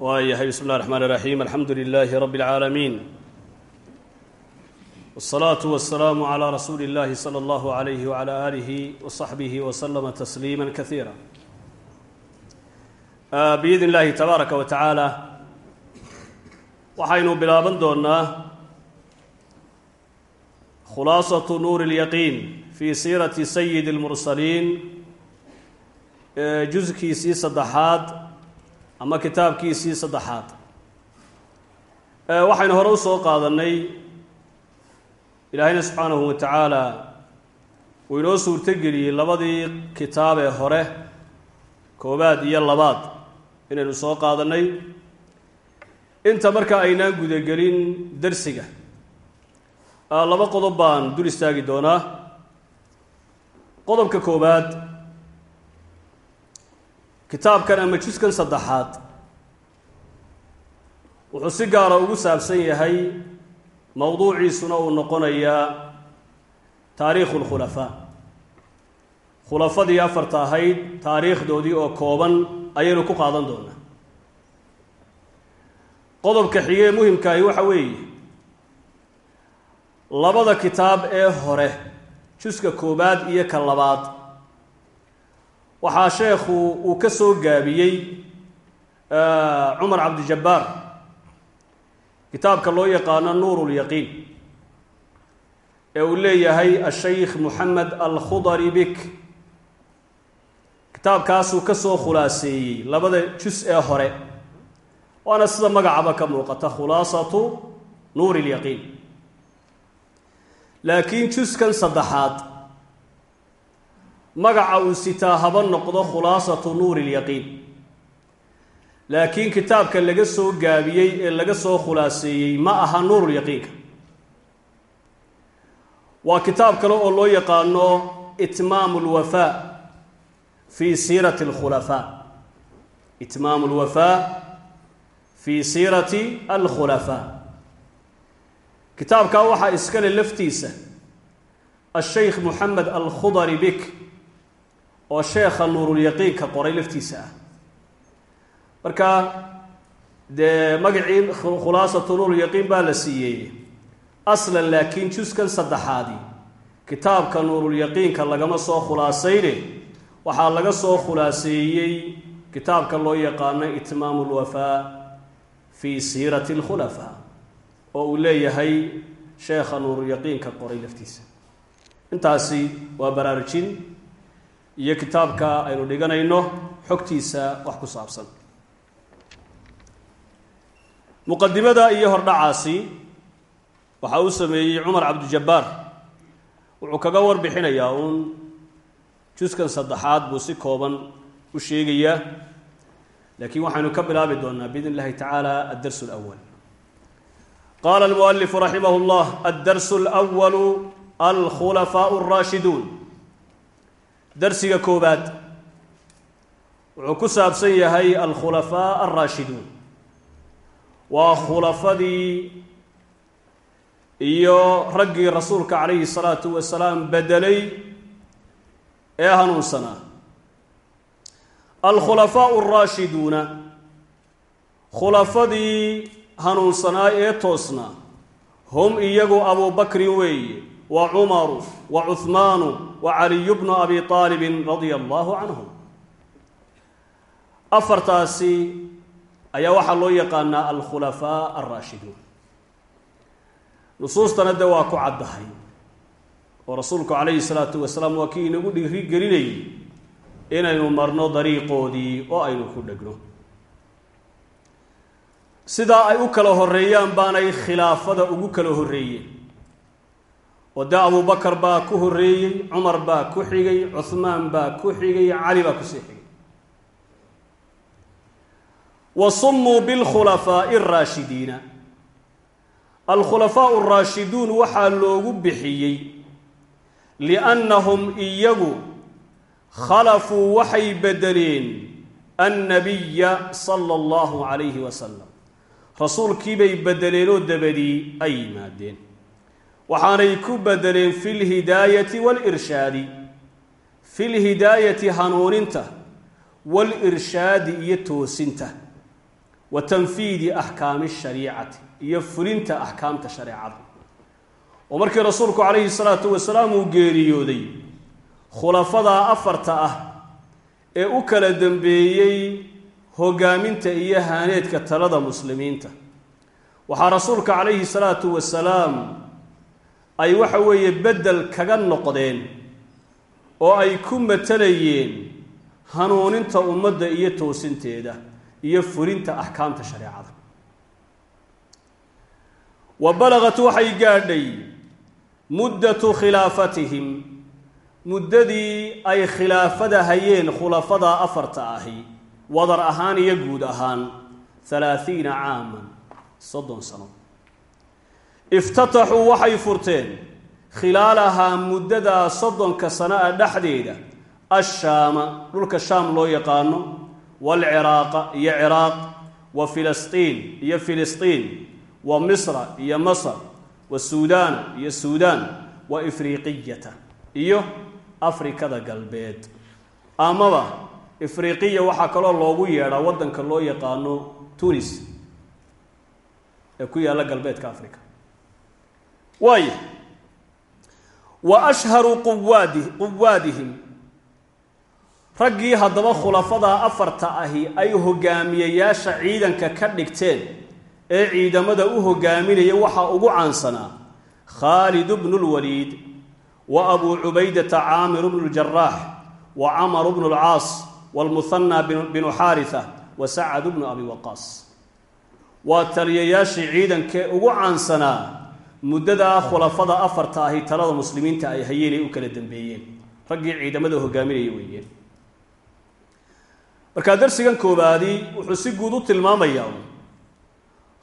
waayahay bismi اllahi الرحmn الرaxيim alxamdu لilaahi rab اlcaalamiin wالsalaaةu waالsalaamu عlى rasuuli اllahi slى اllahu عalayh wعlى alihi وصaxbihi وslma tasliima kasiira biidn اllahi tabaaraka wa tacaala waxaynu bilaaban doonaa khulaasaةu nuur اlyaqiin fi siirati sayid اlmursaliin juskiisii saddexaad ama kitaabkiisii saddexaad. Waxaynu hore u soo qaadannay ilaahayna subxaanahu wa tacaala uu inoo suurtogeliyey labadii kitaab ee hore koobaad iyo labaad inaynu soo qaadannay. Inta marka aynaan gudagelin darsiga laba qodob baan dul istaagi doonaa. Qodobka koobaad kitaabkan ama juskan saddexaad wuxuu si gaara ugu saabsan yahay mowduuciisuna uu noqonayaa taariikhu lkhulafaa khulafadii afarta ahayd taariikhdoodii oo kooban ayaynu ku qaadan doonaa. Qodobka xigee muhimkaahi waxa weeye labada kitaab ee hore juska koobaad iyo ka labaad waxaa sheekhu uu ka soo gaabiyey cumar cabdijabbaar kitaabka loo yaqaano nuur lyaqiin ee uu leeyahay ashaykh moxamed alkhudari bik. Kitaabkaasuu ka soo khulaaseeyey labada jus ee hore. Waana sida magacaba ka muuqata khulaasatu nuur lyaqiin laakiin juskan saddexaad magaca uu sitaa haba noqdo khulaasatu nuuri lyaqiin laakiin kitaabka laga soo gaabiyey ee laga soo khulaaseeyey ma aha nuurulyaqiinka waa kitaab kale oo loo yaqaano itmaamu lwafaa fii siirati alkhulafaa itmaamu lwafaa fii siirati alkhulafaa kitaabkaa waxaa iskale laftiisa ashaykh moxamed alkhudari bik oo sheekha nuurulyaqiinka qoray laftiisa ah. Marka dee magacii khulaasatu nuurulyaqiin baa la siiyey aslan laakiin juskan saddexaadi. Kitaabka nuurulyaqiinka lagama soo khulaasayne waxaa laga soo khulaaseeyey kitaabka loo yaqaano itmaamu lwafaa fii siirati alkhulafaa oo uu leeyahay sheekha nuurulyaqiinka qoray laftiisa. Intaasi waa baraarujin iyo kitaabka aynu dhiganayno xogtiisa wax ku saabsan. Muqadimada iyo hordhacaasi waxa uu sameeyey cumar cabdijabbaar. Wuxuu kaga warbixinayaa uun juskan saddexaad buu si kooban u sheegayaa laakiin waxaynu ka bilaabi doonaa biidn illahi tacaala addarsu alawal qaala almualifu raximah llah addarsu alwalu alkhulafaau alraashiduun darsiga koobaad wuxuu ku saabsan yahay alkhulafaa alraashiduun waa khulafadii iyo raggii rasuulka calayhi salaatu wasalaam bedelay ee hanuunsanaa. Alkhulafaau alraashiduuna khulafadii hanuunsanaa ee toosnaa hum iyagu abubakrin weeye wa cumaru wa cuhmaanu wa caliyu bnu abi aalibin radia allahu canhum afartaasi ayaa waxaa loo yaqaanaa alkhulafaa alraashiduun nusuustana de waa ku caddahay oo rasuulku calayhi salaatu wasalaam waa kii inagu dhiri gelinayay inaynu marno dariiqoodii oo aynu ku dhegno. Sidaa ay u kala horreeyaan baanay khilaafada ugu kala horreeyeen oo dee abubakar baa ku horreeyey cumar baa ku xigay cuhmaan baa ku xigay cali baa ku sii xigay. Wa sumuu bilkhulafaa'i araashidiina alkhulafaau araashiduun waxaa loogu bixiyey liannahum iyagu khalafuu waxay bedeleen annabiya sala allahu calayhi wasalam rasuulkiibay bedeleenoo dabadii ay yimaadeen waxaanay ku bedeleen fi lhidaayati waalirshaadi fi lhidaayati hanuuninta waalirshaadi iyo toosinta. Wa tanfiidi axkaami shariicati iyo fulinta axkaamta shareecada oo markii rasuulku calayhi salaatu wasalaam uu geeriyooday khulafadaa afarta ah ee u kala dambeeyey hogaaminta iyo haaneedka talada muslimiinta. Waxaa rasuulka calayhi salaatu wasalaam ay waxa weeye beddel kaga noqdeen oo ay ku matalayeen hanuuninta ummadda iyo toosinteeda iyo fulinta axkaamta shareecada. Wa balagat waxay gaadhay muddatu khilaafatihim muddadii ay khilaafada hayeen khulafada afarta ahi wadar ahaan iyo guud ahaan halaathiina caaman soddon sano iftataxuu waxay furteen khilaalahaa muddadaa soddonka sano a dhexdeeda ashaama dhulka shaam loo yaqaano waalciraaqa iyo ciraaq wa filistiin iyo filistiin wa misra iyo masr wa suudaana iyo suudaan wa ifriiqiyata iyo afrikada galbeed amaba ifriiqiya waxaa kaloo loogu yeedhaa waddanka loo yaqaano tunis ee ku yaalla galbeedka africa waaya wa ashharu quwaadi quwaadihim raggii haddaba khulafadaa afarta ahi ay hogaamiyayaasha ciidanka ka dhigteen ee ciidamada u hogaaminaya waxaa ugu caansanaa khaalid bnu lwaliid wa abuu cubaydata caamir bnu ljaraax wa camar bnu lcaas wlmuhanaa binu xaarisa wa sacad bnu abi waqaas. Waa taliyayaashii ciidankee ugu caansanaa muddadaa khulafada afarta ahi talada muslimiinta ay hayeen ay u kala dambeeyeen. Raggii ciidamada hogaaminaya weeyeen. Markaa darsigan koobaadi wuxuu si guud u tilmaamayaa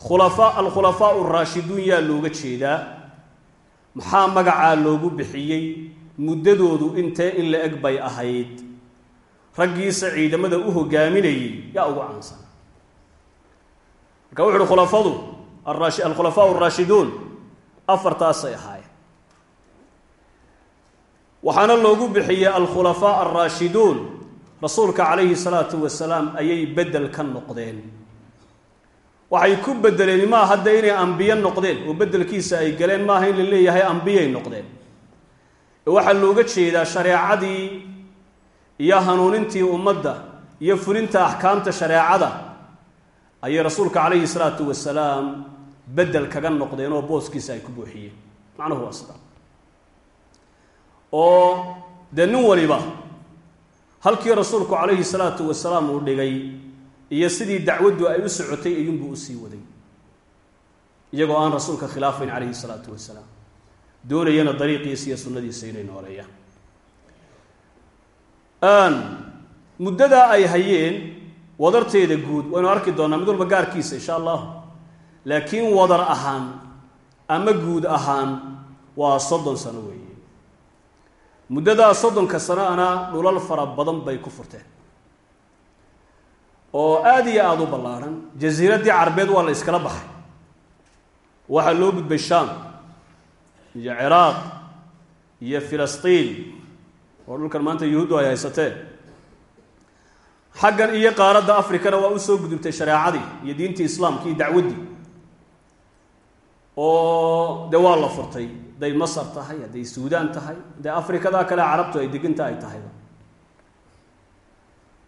khulafa alkhulafaa araashiduun yaa looga jeedaa. Maxaa magacaa loogu bixiyey? Muddadoodu intee in la eg bay ahayd. Raggiisa ciidamada u hogaaminayay yaa ugu caansan. Marka wuxu uhi khulafadu alkhulafaa araashiduun afartaasay ahaayeen. Waxaana loogu bixiyey alkhulafaa alraashiduun rasuulka calayhi salaatu wasalaam ayay beddel ka noqdeen. Waxay ku bedeleen maaha hadda inay ambiye noqdeen? Oo beddelkiisa ay galeen maaha in la leeyahay ambiyay noqdeen. Ee waxaa looga jeedaa shareecadii iyo hanuunintii ummadda iyo fulinta axkaamta shareecada. Ayay rasuulka calayhi salaatu wasalaam beddel kaga noqdeen oo booskiisa ay ku buuxiyeen. Macnuhu waa sida. Oo dee nin waliba halkii rasuulku calayhi salaatu wasalaam uu dhigay iyo sidii dacwaddu ay u socotay iyunbuu u sii waday. Iyagoo aan rasuulka khilaafayn calayhi salaatu wasalaam. Doonayana dariiqiisa iyo sunnadiisa inay nooleeyaan muddadaa ay hayeen wadarteeda guud waynu arki doonaa mid walba gaarkiisa insha allahu laakiin wadar ahaan ama guud ahaan waa soddon sano weeye. Muddadaa soddonka sano-ana dhulal fara badan bay ku furteen. Oo aada iyo aada u ballaarhan jasiiraddii carbeed waa la iskala baxay. Waxaa loo gudbay shaam iyo ciraaq iyo filistiin oo dhulkan maanta yuhuuddu ay haysateen. Xaggan iyo qaaradda afrikana waa u soo gudubtay shareecadii iyo diintii islaamka iyo dacwaddii oo dee waa la furtay. Hadday masar tahay hadday suudaan tahay hadday afrikadaa kale carabtu ay deginta ay tahayba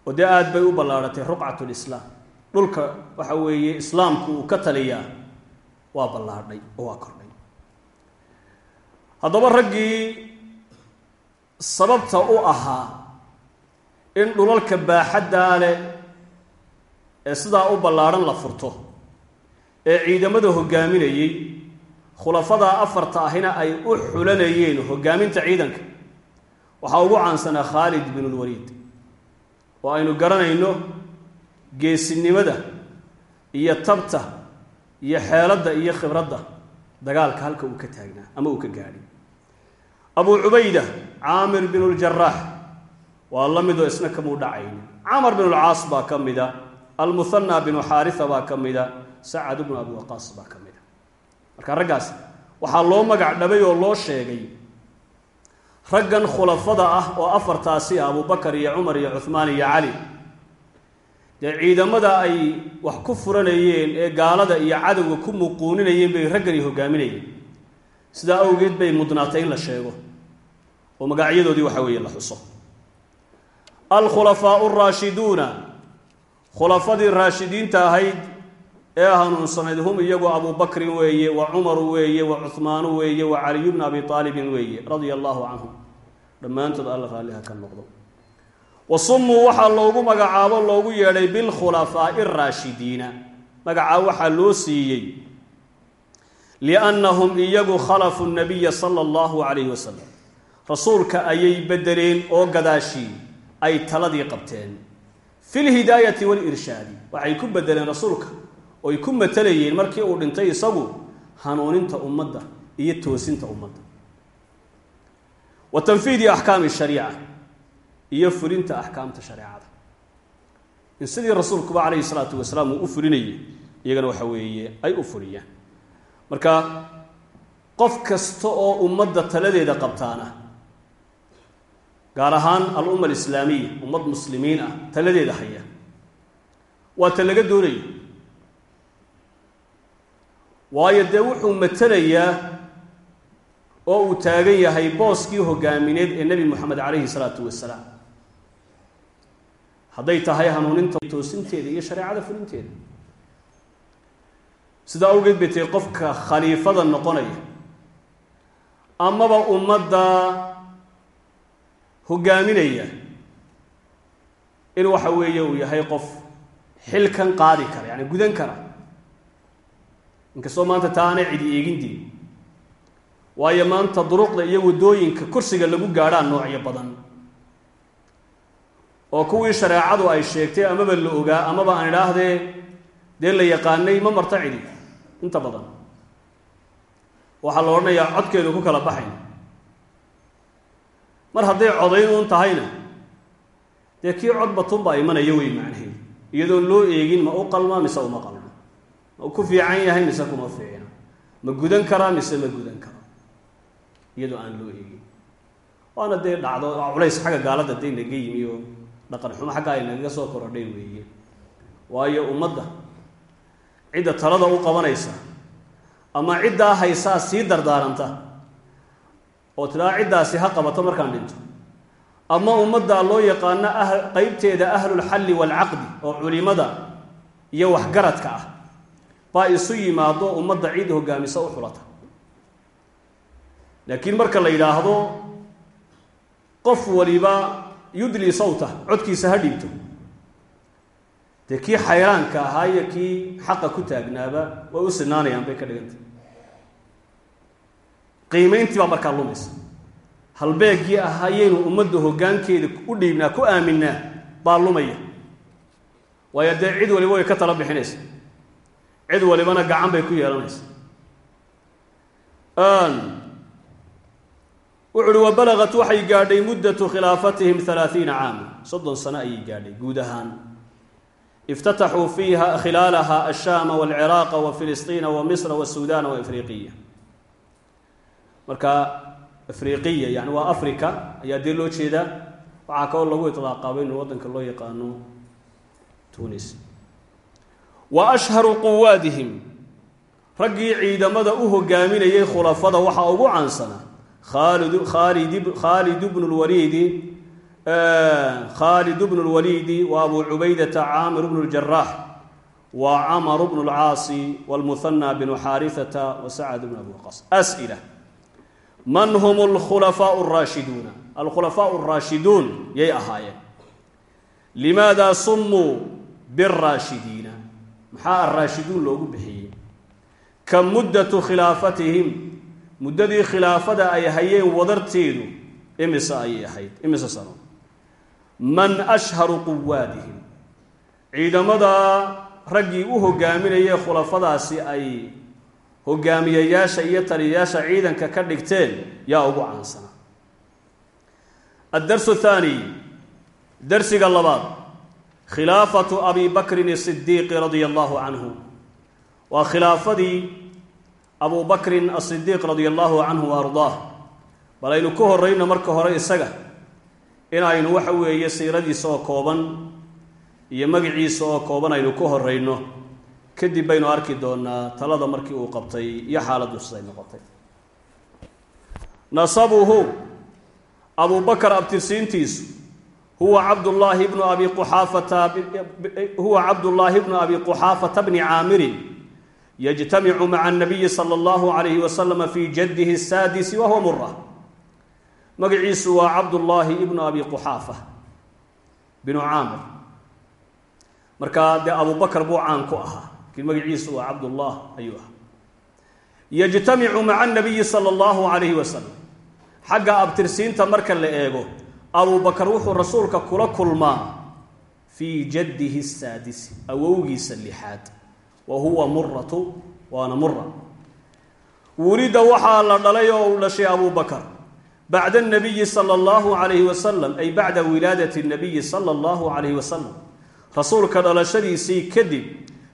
oo dee aada bay u ballaaratay ruqcat lislaam dhulka waxa weeye islaamku uu ka taliyaa waa ballaadhay oo waa kordhay. Haddaba raggii sababta u ahaa in dhulalka baaxaddaa leh ee sidaa u ballaadhan la furto ee ciidamada hoggaaminayey khulafadaa afarta ahina ay u xulanayeen hoggaaminta ciidanka. Waxaa ugu caansanaa khaalid bin lwaliid oo aynu garanayno geesinimada iyo tabta iyo xeeladda iyo khibradda dagaalka halka uu ka taagnaa ama uu ka gaadhay abuu cubayda caamir bin ljaraax waa la midoo isna kamuu dhacayni camar bin lcaas baa ka mida almuhanaa binu xaarisa baa ka mida sacad bnu abi waqaas baa ka mida marka raggaas waxaa loo magac dhabay oo loo sheegay raggan khulafada ah oo afartaasi ah abubakar iyo cumar iyo cuhmaan iyo cali dee ciidamada ay wax ku furanayeen ee gaalada iyo cadowga ku muquuninayeen bay raggani hogaaminayeen. Sidaa awgeed bay mudnaatay in la sheego oo magacyadoodii waxa weeye la xuso. Alkhulafaau araashiduuna khulafadii raashidiinta ahayd ee hanuunsanayd hum iyagu abu bakrin weeye wa cumaru weeye wa cuhmaanu weeye wa caliyu bna abi aalibin weeye radia allahu canhum dhammaantood alla raalliha ka noqdo. Wa sumuu waxaa loogu magacaabo loogu yeedhay bilkhulafaa'i araashidiina magacaa waxaa loo siiyey. Liannahum iyagu khalafu nabiya sala allahu calayhi wasalam rasuulka ayay bedeleen oo gadaashii ay taladii qabteen. Fi lhidaayati walirshaadi waxay ku bedeleen rasuulka oy ku matelayeen markii uu dhintay isagu hanuuninta ummadda iyo toosinta ummadda. Wa tanfiidi axkaami shariica iyo fulinta axkaamta shareecada in sidii rasuulkuba calayhi salaatu wasalaam uu u fulinayay iyagana waxa weeye ay u fuliyaan. Marka qof kasta oo ummadda taladeeda qabtaana gaar ahaan alumma alislaamiya ummad muslimiin ah taladeeda haya waa ta laga doonaya waayo dee wuxuu matelayaa oo uu taagan yahay booskii hogaamineed ee nebi moxamed calayhi salaatu wasalaam. Hadday tahay hanuuninta toosinteeda iyo shareecada fulinteeda. Sidaa awgeed bay tahay qofka khaliifada noqonaya amaba ummadda hogaaminaya in waxa weeye uu yahay qof xilkan qaadi kara yani gudan kara inkastoo maanta taa aanay cidi eegindii. Waayo maanta duruqda iyo waddooyinka kursiga lagu gaadhaan noocyo badan. Oo kuwii shareecadu ay sheegtay amaba la ogaa amaba aan idhaahdee dee la yaqaanay ma marta cidi. Inta badan. Waxaa la odhanayaa codkeedu ku kala baxayn mar hadday codayn uun tahayna dee kii cod batunbaa imanaya wey macnaheedu. Iyadoon loo eegin ma u qalma mise uma qalmo ma u ku fiican yahay mise kuma fiicna. Ma gudan karaa mise ma gudan karo. Iyadoo aan loo eegin. Waana dee dhacdo culays xagga gaalada dee naga yimi oo dhaqan xumo xagga ay nagaga soo korodhay weeye. Waayo ummadda cidda talada u qabanaysa ama ciddaa haysaa sii dardaaranta oo tidhaha ciddaasi ha qabato markaan dhinto. Ama ummadda loo yaqaano ah qeybteeda ahlulxalli waalcaqdi oo culimada iyo waxgaradka ah baa isu yimaado ummadda cid hogaamisa u xulata. Laakiin marka la yidhaahdo qof waliba yudli sawta codkiisa ha dhiibto. Dee kii xayraanka ahaa kii xaqa ku taagnaaba way u sinaanayaan bay ka dhigantay. Qiimayntii baa markaa lumaysa. Halbeegii ahaayaynu ummadda hoggaankeeda u dhiibnaa ku aaminaa baa lumaya. Waayo dee cid waliba way ka tala bixinaysa cid walibana gacan bay ku yeelanaysa. Wuxu uhi wabalagat waxay gaadhay muddatu khilaafatihim halaaiina caama soddon sano ayay gaadhay guud ahaan. Iftataxuu fiiha khilaalaha ashaama walciraaqa wa filistiina wa misra wasuudana wa marka afriqiya yani waa africa ayaa dee loo jeedaa waxaa kaloo lagu itlaaqaaba inu waddanka loo yaqaano tunis wa ashharu quwaadihim. Raggii ciidamada u hogaaminayay khulafada waxaa ugu caansanaa khalid bnu lwaliidi wa abu cubaydata caamir bnu ljaraax wa camar bnu lcaasi wlmuhana bnu xaarihata wa sacad bnu abi waqas. As'ila. Man hum alkhulafaau araashiduuna alkhulafaau araashiduun yay ahaayeen limaada sumuu biraashidiina maxaa alraashiduun loogu bixiyey? Kam muddatu khilaafatihim muddadii khilaafada ay hayeen wadarteedu imise ayay ahayd imise sano. Man ashharu quwaadihim ciidamada raggii u hogaaminayay khulafadaasi ay hogaamiyayaasha iyo taliyayaasha ciidanka ka dhigteen yaa ugu caansanaa addarsu thaani darsiga labaad khilaafatu abi bakrin asidiiqi radia allahu canhu waa khilaafadii abu bakrin asidiiq radia allahu canhu wa ardaah. Bal aynu ku horrayno marka hore isaga inaynu waxa weeye siiradiisa oo kooban iyo magaciisa oo kooban aynu ku horeyno kadib baynu arki doonaa talada markii uu qabtay iyo xaaladdu siday noqotay. Nasabuhu abubakar abtirsiintiisu huwa cabdullaahi bnu abi quxaafata bni caamirin yajtamicu maca anabiyi sala allahu calayhi wasalama fii jaddihi asaadisi wa mura magaciisu waa cabdullaahi ibnu abi quxaafa binu caamir markaa dee abubakar buu caan ku ahaa laakiin magaciisu waa cabdullah ayuu ahaa. Yajtamicu maca anabiyi sala allahu calayhi wasalam xagga abtirsiinta marka la eego abubakr wuxuu rasuulka kula kulmaa fii jaddihi saadisi awowgiisa lixaad. Wa huwa muratu waana mura wulida waxaa la dhalay oo uu dhashay abubakr bacda anabiyi sala allahu calayhi wasalam ay bacda wilaadati nabiyi sala allahu calayhi wasalam rasuulka dhalashadiisii kadib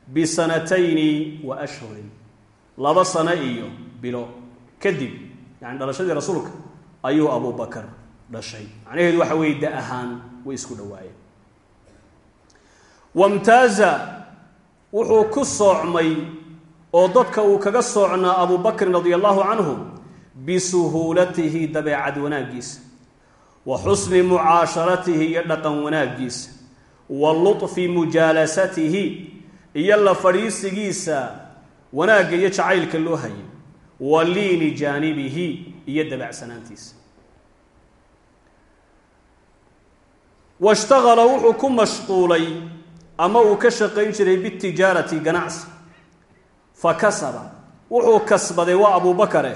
bisanatayni wa ashhurin. Laba sano iyo bilo. Kadib yani dhalashadii rasuulka ayuu abubakar dhashay. Macnaheedu waxa weeye da ahaan way isku dhowaayeen wamtaaza wuxuu ku soocmay oo dadka uu kaga soocnaa abu bakrin radia allahu canhu bisuhuulatihi dabeecad wanaaggiisa wa xusni mucaasharatihi iyo dhaqan wanaaggiisa wa luطfi mujaalasatihi iyo la fadhiisigiisa wanaagga iyo jacaylka loo hayay wa liini jaanibihi iyo dabacsanaantiisa washtaqala wuxuu ku mashquulay ama uu ka shaqayn jiray bitijaarati ganacsi fa kasaba wuxuu kasbaday waa abubakare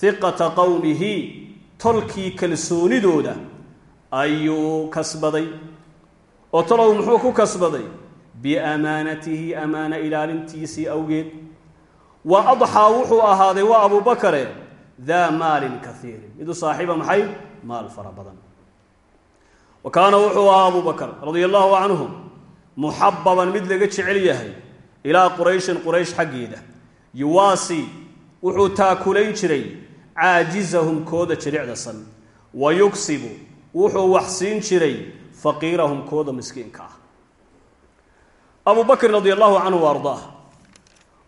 hiqata qowmihi tolkii kalsoonidooda ayuu kasbaday oo tolow muxuu ku kasbaday biamaanatihi amaana ilaalintiisii awgeed wa adxaa wuxuu ahaaday waa abubakare daa maalin kaiirin midu saaxiiba maxay maal fara badan wa kaana wuxuu ahaa abu bakr radia allahu canhu muxababan mid laga jecel yahay ilaa qurayshin quraysh xaggeeda. Yuwaasi wuxuu taakulayn jiray caajizahum kooda jilicda san. Wa yugsibu wuxuu wax siin jiray faqiirahum kooda miskiinka ah. Abu bakrin radia allahu canhu wa ardaah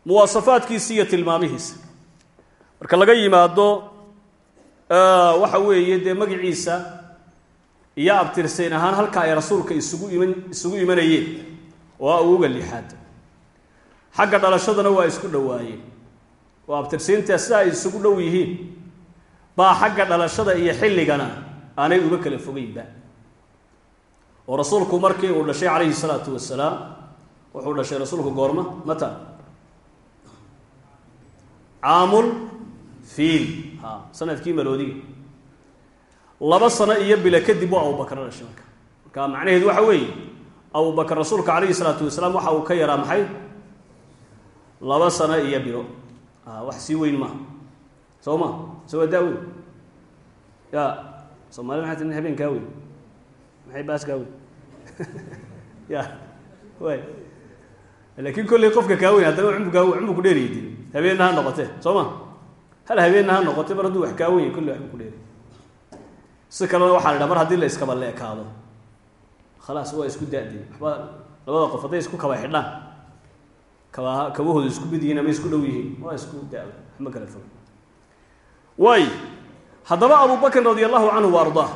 muwaasafaadkiisa iyo tilmaamihiisa. Marka laga yimaado waxa weeye dee magaciisa iyo abtirsayn ahaan halka ay rasuulka isugu iman isugu imanayeen. Oo awowga lixaad xagga dhalashadana waa isku dhowaayeen oo abtirsiinta sida ay isugu dhow yihiin. Baa xagga dhalashada iyo xilligana aanay uga kala fogeynba oo rasuulku markii uu dhashay calayhi salaatu wasalaam wuxuu dhashay rasuulku goorma mata? Caamul fiil. Sanadkii maroodiga laba sano iyo bila kadib waa abubakar dhashay marka. Marka macnaheedu waxa weeye abubakar rasuulka calayhi salaatu wasalaam waxa uu ka yaraa maxay? Laba sano iyo bilo wax sii weyn maaha. Soo ma? Se waa daa-weyn ya soomaalida maxay tii habeen kaa weyn? Maxay baas kaa weyn? Ya way. Laakiin kolley qofka kaa weyn haddana cumbu kaa cumbu ku dheeriyay dil habeenna ha noqotee. Soo ma? Hal habeenna ha noqotee mar hadduu wax kaa weyn kolley waxbu ku dheeriy si kalena waxaa la dhaha mar haddii la iskaba leekaado khalaas waa isku da-day waxba labada qof hadday isku kaba xidhaan kaba kabahooda isku mid yihiin ama isku dhow yihiin waa isku da- waxma kala fog waay haddaba abu radia allahu canhu wa ardaah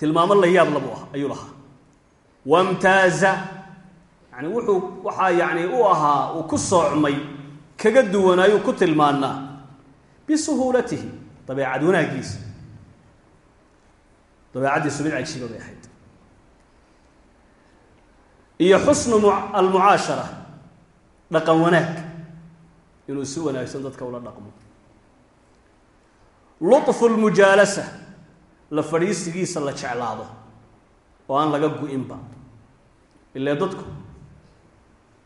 tilmaamo la yaab labu ah ayuu lahaa. Wamtaaza yani wuxuu waxaa yani u ahaa uu ku soocmay kaga duwanaayuu ku tilmaanaa bisuhuulatihi dabeecad wanaagiisa dabeecaddiisu mid cagsiba bay ahayd. Iyo xusnu almucaashara dhaqan wanaag inuu si wanaagsan dadka ula dhaqmo. Luطfu lmujaalasa la fadhiisigiisa la jeclaado oo aan laga gu-inba. Ilaa dadku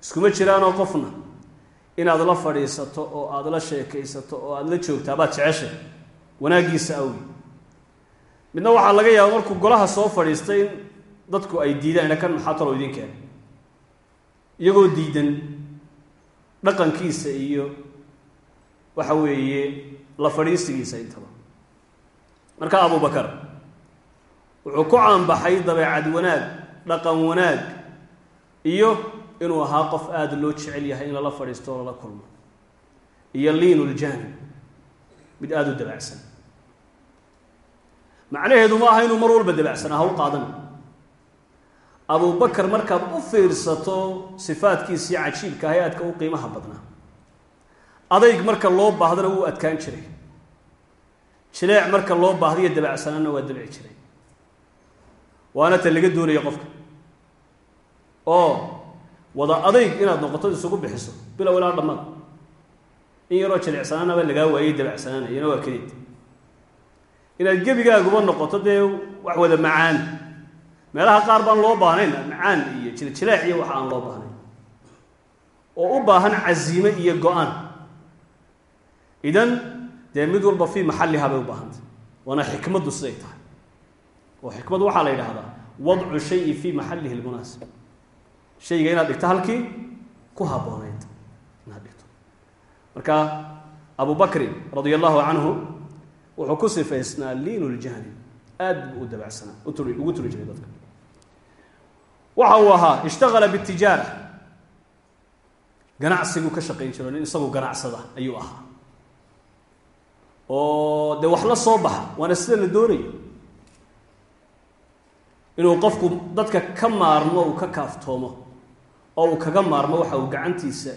iskuma jiraanoo qofna inaad la fadhiisato oo aada la sheekaysato oo aada la joogtaa baad jeceshay wanaaggiisa awgi midna waxaa laga yaaba markuu golaha soo fadhiistay in dadku ay diidaan ina kan maxaa talo idin keenay iyagoo diidan dhaqankiisa iyo waxa weeye la fadhiisigiisa intaba. Marka abubakar wuxuu ku caanbaxay dabeecad wanaag dhaqan wanaag iyo inuu ahaa qof aada loo jecel yahay in lala fadhiisto oo lala kulmo. Iyo liinu mid aada u dabacsan macnaheedu ma aha inuu mar walba dabacsanaa ha u qaadan. Abubakar markaad u fiirsato sifaadkiisii cajiibka ah ee aadka u qiimaha badnaa. Adayg marka loo baahdana wuu adkaan jiray. Jileec marka loo baahdayo dabacsanaana waa dabci jiray. Waana ta laga doonaya qofka. Oo wada adayg inaad noqoto isugu bixiso bilow ilaa dhammaad in yaroo jilicsanaanaba lagaa waayey dabacsanaana iyana waa kelid inaad gebigaaguba noqoto dee wax wada macaan. Meelaha qaar baan loo baahnayn macaan iyo jiljileec iyo waxa aan loo baahnayn. Oo u baahan casiime iyo go'aan. Idan dee mid walba fii maxallihaa bay u baahantay. Waana xikmaddu siday tahay. Oo xikmad waxaa la yidhaahdaa wadcu shayi fii maxallihi lmunaasib shayga inaad dhigto halkii ku habboonayd inaad dhigto. Marka abu bakrin radia allahu canhu wuxuu ku sifaysnaa liinu ljanib aad buu u dabacsanaa ugu turi jiray dadka. Waxa uu ahaa ishtagala bitijaara ganacsiguu ka shaqayn jiro nin isagu ganacsada ayuu ahaa. Oo dee wax la soo baxa waana sida la doonayo. Inuu qofku dadka ka maarmo uu ka kaaftoomo oo uu kaga maarmo waxa uu gacantiisa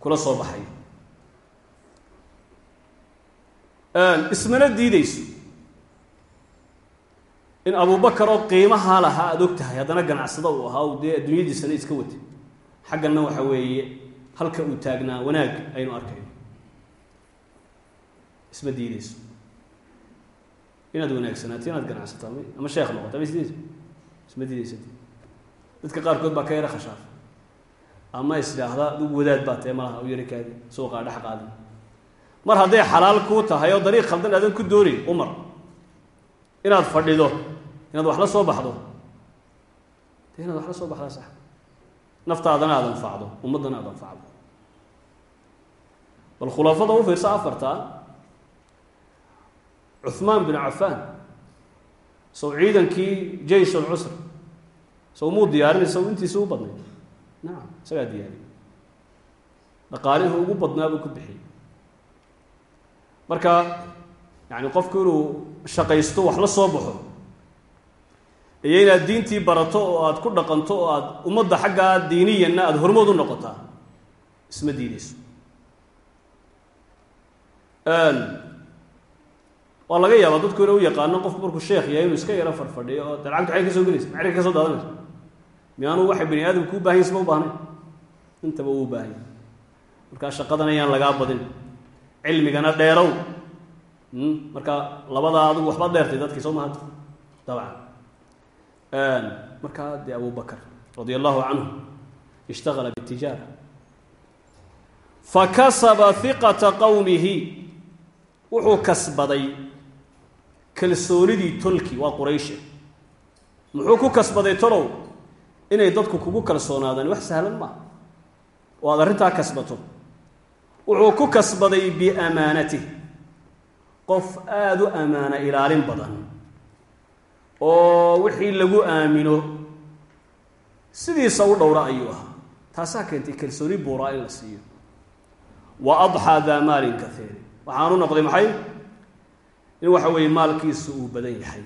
kula soo baxay ismana diideyso in abubakar oo qiimahaa lahaa aada og tahay haddana ganacsado uu ahaa u dee adduunyadiisana iska watay xagganna waxa weeye halka uu taagnaa wanaag aynu arkayno isma diideyso inaad wanaagsanaato inaad ganacsato ama ama sheekh noqoto ama isdiideyso isma diideyso dadka qaarkood baa ka yara khashaafa ama is idhaahda adigu wadaad baa tee malaha u yari kaadi suuqaa dhex qaadi mar hadday xalaal kuu tahay oo dariiq khaldan aadan ku doonin umar inaad fadhido inaad wax la soo baxdo. De inaad wax la soo baxdaa sax? Naftaadana aad anfacdo ummaddana aad anfacdo bal khulaafada u fiirsa afarta cuhmaan bin cafaan sow ciidankii jaysh alcusr sow muu diyaarinay sow intiisa u badnay. Nacam isagaa diyaariy dhaqaalihii ugu badnaa buu ku bixiyey marka yani qofku inuu shaqaysto wax la soo baxo iyo inaad diintii barato oo aada ku dhaqanto oo aada ummadda xaggaa diiniyanna aada hormood u noqotaa isma diideyso waa laga yaabaa dadku ina u yaqaano qofku markuu sheekh yahay inuu iska yaro farfadhiyo oo de lacagtu xay ka soo gelaysa maxay ka soo daadanaysa miyaanu waxay bani aadamku u baahan yasma u baahnayn? Intaba uu u baahan yahy markaa shaqadan ayaan lagaa badin cilmigana dheerow. Marka labadaa adigu waxbaad dheertay dadkii soo maha dabcan. Markaa dee abu bakr radia allahu canhu ishtagala bitijaara fakasaba hiqata qowmihi wuxuu kasbaday kalsoonidii tolki waa qurayshe muxuu ku kasbaday tolow? Inay dadku kugu kalsoonaadaan wax sahlan maa oo aad arrintaa kasbato wuxuu ku kasbaday biamaanatih qof aada u amaano ilaalin badan oo wixii lagu aamino sidiisa u dhowra ayuu ahaa. Taasaa keentay kalsooni buuraa in la siiyo. Wa adxaa daa maalin kaiiri waxaanu noqday maxay? In waxa weeye maalkiisu uu badan yahay.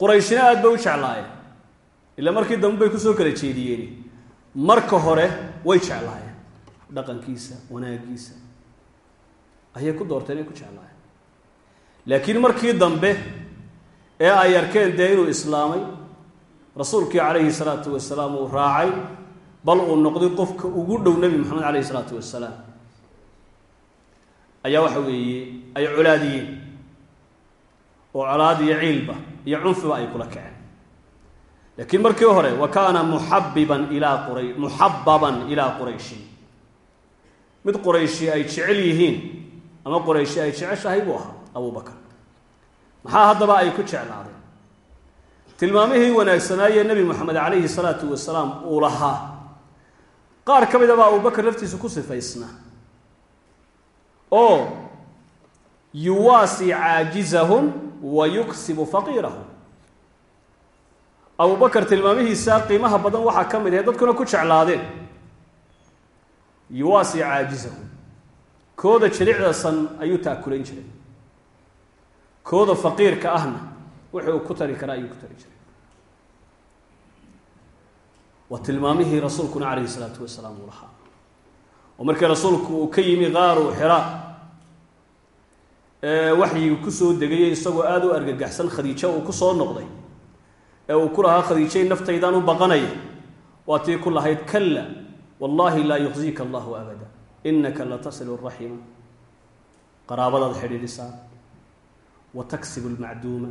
Qurayshina aad bay u jeclaayeen. Ila markii dambe bay ku soo kala jeediyeen. Marka hore way jeclaayeen dhaqankiisa wanaagiisa ayay ku doorteen ay ku jeclaayeen. Laakiin markii dambe ee ay arkeen dee inuu islaamay rasuulkii calayhi salaatu wasalaam uu raacay bal uu noqday qofka ugu dhow nebi maxamed calayhi salaatu wasalaam. Ayaa waxa weeye ay colaadiyeen oo colaad iyo ciilba iyo cunfiba ay kula kaceen. Laakiin markii hore wa kaana muxabiban ilaa qura muxababan ilaa qurayshin mid qurayshi ay jecel yihiin ama qurayshi ay jeceshahay buu ahaa abu bakar. Maxaa haddaba ay ku jeclaadeen? Tilmaamihii wanaagsanaaye nebi moxamed calayhi salaatu wasalaam uu lahaa. Qaar ka mid a baa abubakar laftiisa ku sifaysnaa oo yuwaasi caajizahum wa yuksibu faqiirahum. Abubakar tilmaamihiisa qiimaha badan waxaa ka mid ahe dadkuna ku jeclaadeen yuwaasi caajizahu. Kooda jilicdasan ayuu taakulayn jiray. Kooda faqiirka ahna wixii uu ku tari karaa ayuu ku tari jiray. Waa tilmaamihii rasuulkuna calayhi salaatu wasalaam uu lahaa. Oo markii rasuulku uu ka yimi qaaru xira ee waxyigu ku soo degayay isagoo aada u argagaxsan khadiijo uu ku soo noqday ee uu ku lahaa khadiijay naftaydaan u baqanaya waa tii ku lahayd kalla wallahi laa yuqzika allahu abada. Inaka latasilu raxima qaraabadaad xidhiidhisaa wa taksibu lmacduuma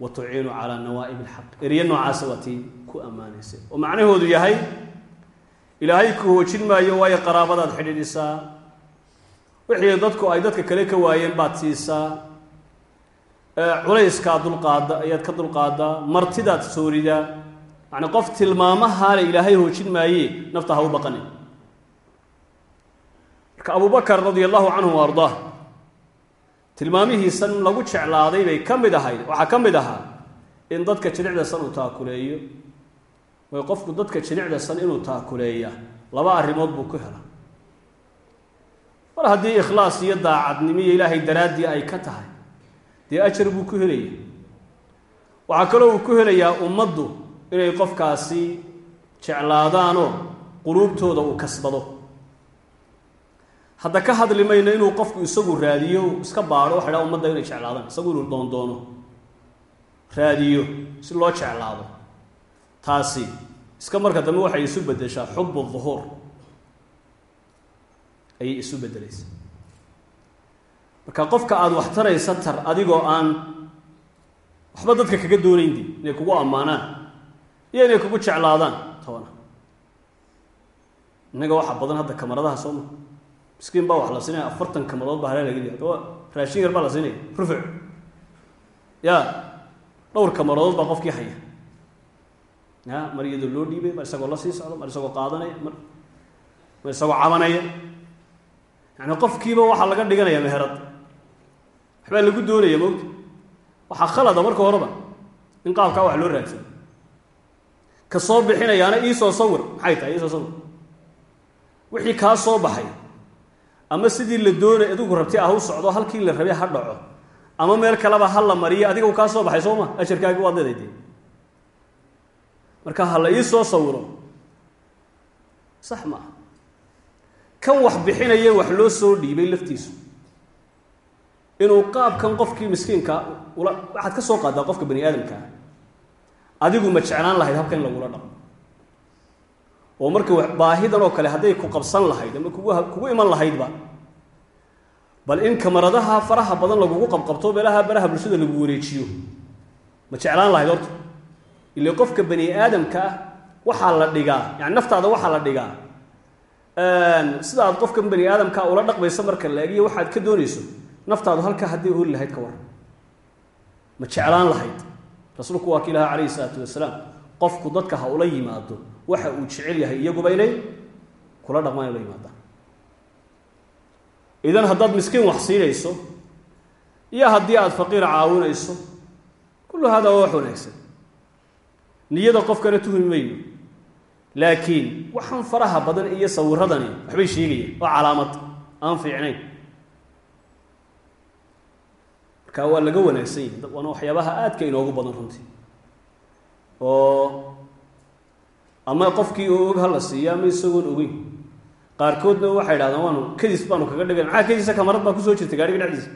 wa tuciinu calaa nawaa'ib alxaq erye noocaasa waa tii ku ammaanaysay oo macnahoodu yahay ilaahay ku hoojin maayo waayo qaraabadaad xidhiidhisaa wixii dadku ay dadka kale ka waayeen baad siisaa culayskaa dulqaada ayaad ka dulqaadaa martidaad sooridaa yacni qof tilmaamahaale ilaahay hoojin maaye nafta ha u baqani. Marka abubakar radia allahu canhu wa tilmaamihiisan lagu jeclaaday bay ka mid ahayd waxaa ka mid ahaa in dadka jilicda san uu taakuleeyo. Way qofku dadka jilicda san inuu taakuleeya laba arrimood buu ku hela mar haddii ikhlaas iyo daacadnimo iyo ilaahay daraaddii ay ka tahay dee ajar buu ku helaya waxaa kaloo uu ku helayaa ummaddu inay qofkaasi jeclaadaanoo quluubtooda uu kasbado. Hadda ka hadli mayno inuu qofku isagu raadiyo iska baadho waxa dhaha ummadda inay jeclaadaan isagu inuu doondoono raadiyo si loo jeclaado. Taasi iska marka dambe waxay isu beddeshaa xubu duhuur ayay isu beddelaysa marka qofka aada wax taraysa tar adigoo aan waxba dadka kaga doonayndi inay kugu ammaanaan iyo inay kugu jeclaadaan. Toona. Innaga waxaa badan hadda kamaradaha soo ma. Miskiin baa wax la siinaya afartan kamarood baa halaa laga adaba raashin yar baa la siinaya rufuc. Ya dhowr kamarood baa qofkii haya. Ya mar iyadoo loo dhiibay mar isagoo la sii socdo mar isagoo qaadanaya mar mar isagoo cabanaya. Yani qofkiiba waxaa laga dhiganaya meherad. Waxbaa lagu doonaya mogta waxaa khalada marka horeba in qaabkaa wax loo raadsado ka soo bixinayaana iisoo sawir. Maxay tahay iisoo sawir? Wixii kaa soo baxay. Ama sidii la doonay adigu rabtay ah u socdo halkii la rabay ha dhaco. Ama meel kaleba ha la mariyo adiga kaa soo baxay soo ma? Ajarkaagi waad leeday dee marka ha la ii soo sawiro sax maaha kan wax bixinaya wax loo soo dhiibay laftiisu. Inuu qaabkan qofkii miskiinka waxaad ka soo qaadaa qofka bani aadamkaa adigu ma jeclaan lahayd habka in lagula dhaqmo. Oo marka baahidan oo kale hadday ku qabsan lahayd ama kugu kugu iman lahaydba bal in kamaradaha faraha badan lagugu qabqabto meelaha baraha bulshada lagu wareejiyo ma jeclaan lahayd horta. Ile qofka bani aadamka ah waxaa la dhigaa yani naftaada waxaa la dhigaa sida aad qofkan bani aadamka ula dhaqmayso marka la egiyo waxaad ka doonayso naftaadu halkaa hadday holi lahayd ka waran ma jeclaan lahayd rasuulku waa ki ilaha calayhi isalaatu wasalaam. Qofku dadka ha ula yimaado waxa uu jecel yahay iyaguba inay kula dhaqmaan ula yimaadaan. Idan haddaad miskiin wax siinayso iyo haddii aada faqiir caawinayso kullu hada waa wax wanaagsan. Niyada qofkana tuhmi mayno laakiin waxaan faraha badan iyo sawiradani waxbay sheegayaan oo calaamad. Aan fiicnayn marka waa laga wanaagsan yahay. Waana waxyaabaha aadka inoogu badan runtii. Oo ama qofkii oo og hala siiyo ama isagoon ogeyn qaarkoodna waxay idhahdaan waanu kadis baanu kaga dhigan maxaa kadisa kamarad baa ku soo jirta gaariga dhexdiisa?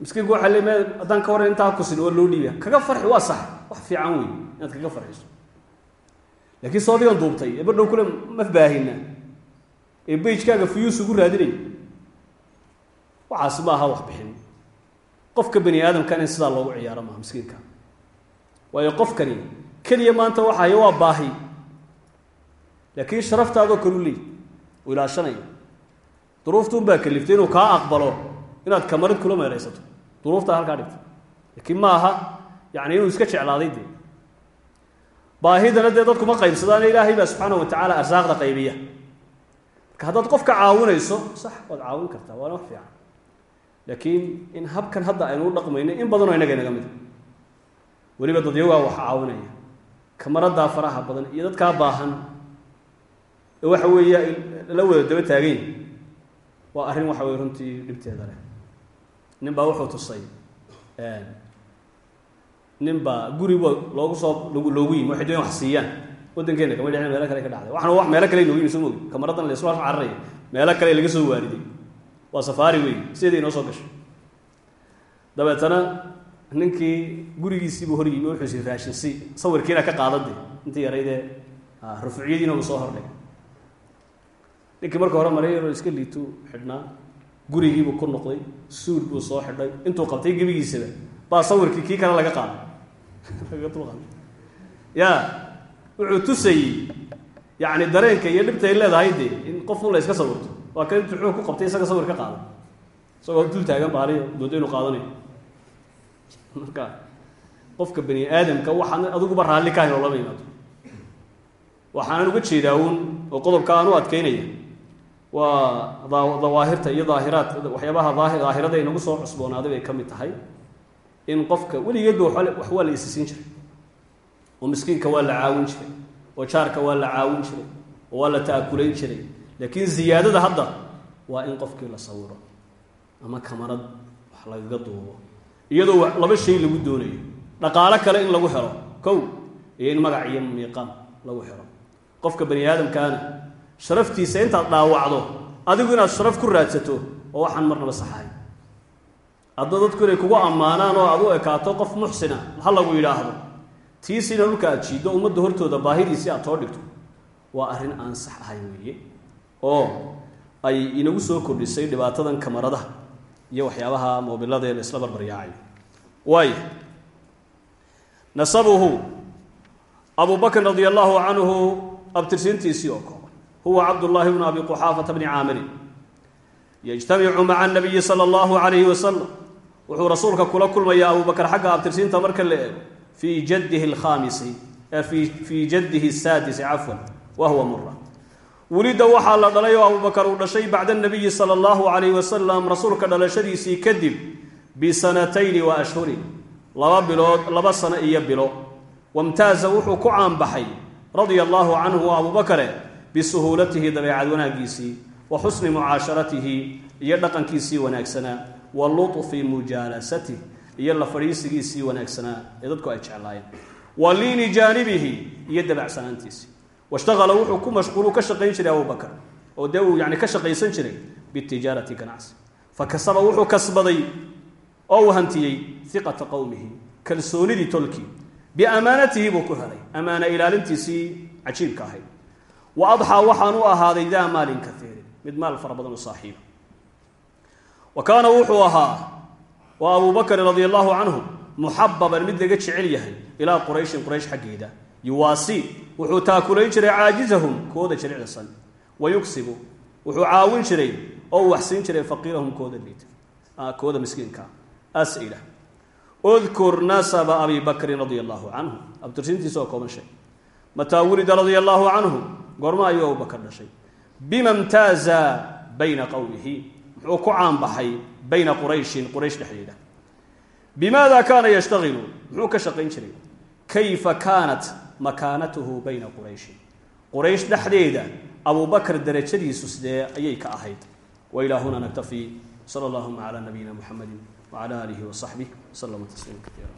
Miskiinku waxa le haddaan ka waran intaa kusin oo loo dhiiba kaga farxi waa sax. Wax fiican wey inaad kaga farxiso. Laakiin soo duubtay ee badhow kule ma baahina. Ee beyjkaaga fuyuus ugu raadinay. Waxaasi ma aha wax bixin qofka bani aadamkan in sidaa loogu ciyaaro maaha miskiinka. Waayo qofkani keliya maanta waxa haya waa baahi. Laakiin sharaftaadoo kalu leey uu ilaashanaya duruuftuun baa kaliftay inuu kaa aqbalo inaad kamarid kula meeraysato. Duruuftaa halkaa dhigta. Laakiin ma aha yani inuu iska jeclaaday dee. Baahidana dee dadkuma qaybsadaan ilaahay baa subxaana wa tacaala arsaaqda qaybiya. Marka haddaad qofka caawinayso sax waad caawin kartaa waana wax fiican laakiin in habkan hadda aynu u dhaqmayno in badanoo inaga inaga mida weliba dadyagaa wax caawinaya. Kamaradaa faraha badan iyo dadkaa baahan. Ee waxa weeye la wada daba taagayn waa arrin waxa weye runtii dhibteeda leh. Nin baa wuxuu tusay nin baa guriba loogu soo loogu yimi. Waxay doon wax siiyaan. Waddankeena kama dhicin meelo kale ka dhacday. Waxna wax meelo kale noogu yimi soo mogi kamaradan la isla cararaya meelo kale laga soo waariday waa safaari wey siday inoo soo gashay dabeetana ninkii gurigiisiibuu hor yimi wuxuu si raashin si sawirkiina ka qaadade intii yaraydee rufuucyadiina uu soo hordhig ninkii marka hore maray yaroo iska liitu xidhnaa gurigiibuu ku noqday suud buu soo xidhay intuu qabtay gebigiisaba. Baa sawirkii kii kale laga qaaday. Ya wuxuu tusayey yani dareenka iyo dhibta ay leedahay dee in qof un la iska sawirto waa kan intuu xoog ku qabtay isaga sawir ka qaaday isagoo dul taagan baaliyo doodo inuu marka qofka bani aadamka waxaan adiguba raalli ka hayn oo lama yimaado waxaanan uga jeedaa uun oo qodobka aan u adkeynaya waa dawaahirta iyo daahiraat waxyaabaha daahirada ay nagu soo cusboonaaday bay ka mid tahay in qofka weligeedba wax waa la isisiin jiray. Oo miskiinka waa la caawin jiray. Oo jaarka waa la caawin jiray. Oo waa la ta'akulayn jiray laakiin ziyaadada hadda waa in qofkii la sawiro ama kamarad wax lagaga duubo. Iyadoo laba shay lagu doonayo. Dhaqaalo kale in lagu helo kow iyo in magac iyo miiqaam lagu helo. Qofka bani aadamkaana sharaftiisa intaad dhaawacdo adigu inaad sharaf ku raadsato oo waxaan marnaba saxahay hadda dadku inay kugu ammaanaan oo aad u ekaato qof muxsina ha lagu yidhaahdo. Tiisina dhulka aad jiiddo ummadda hortooda baahidiisii aad soo dhigto. Waa arrin aan sax ahayn weeye oo ay inagu soo kordhisay dhibaatadan kamaradaha iyo waxyaabaha moobilada ee la isla barbaryaacayo. Waay nasabuhu abu bakrin radia allahu canhu abtirsiintiisii oo kooban huwa cabdullaahi bnu abi quxaafata bni caamirin yajtamicu maca anabiyi sala allahu calayhi wasalam wuxuu rasuulka kula kulmayaa abu bakar xagga abtirsiinta marka la eego fii jaddihi alkhaamisi fii jaddihi asaadisi cafwan wa huwa mura welidda waxaa la dhalay oo abubakar uu dhashay bacda nabiyi sala allahu calayhi wasalam rasuulka dhalashadiisii kadib bisanatayni wa ashhurin laba bilood laba sano iyo bilo. Wamtaaza wuxuu ku caanbaxay radia allahu canhu abubakare bisuhuulatihi dabeecad wanaagiisii wa xusni mucaasharatihi iyo dhaqankiisii wanaagsanaa wa lutfi mujaalasatih iyo la fadhiisigiisii wanaagsanaa ee dadku ay jeclaayeen. Wa liini jaanibihi iyo dabacsanaantiisii washtaqala wuxuu ku mashquulu ka shaqayn jiray abubakar oo dee uu yani ka shaqaysan jiray bitijaarati ganacsi fa kasaba wuxuu kasbaday oo uu hantiyey iqata qowmihi kalsoonidii tolkii biamaanatihi buu ku helay amaana ilaalintiisii cajiibka ahayd wa adxaa waxaan u ahaaday daa maalin kaiirin mid maal fara badan u saaxiiba wa kaana wuxuu ahaa waa abu bakrin radia allahu canhu muxababan mid laga jecel yahay ilaa qurayshin quraysh xaggeeda yuwaasi wuxuu taakulayn jiray caajizahum kooda jilicdasan wa yugsibu wuxuu caawin jiray oo uu waxsiin jiray faqiirahum kooda liita kooda miskiinka. As'ila udkur nasaba abi bakrin radia allahu canhu abtirsiintiisa oo kooban sheeg mataa wulida radia allahu canhu goorma ayuu abubakar dhashay. Bima mtaaza bayna qowmihi muxuu ku caanbaxay bayna qurayshin quraysh dhexdeeda. Bimaada kaana yashtagilu muxuu ka shaqayn jiray. Kayfa kaanat makaanatuhu bayna qurayshin quraysh dhexdeeda abubakar darajadiisu sidee ayay ka ahayd? Wailaa huna naktafi. Sala allahuma calaa nabiyina muxamedi wcala aalihi wasaxbih waslama tasliima kaiira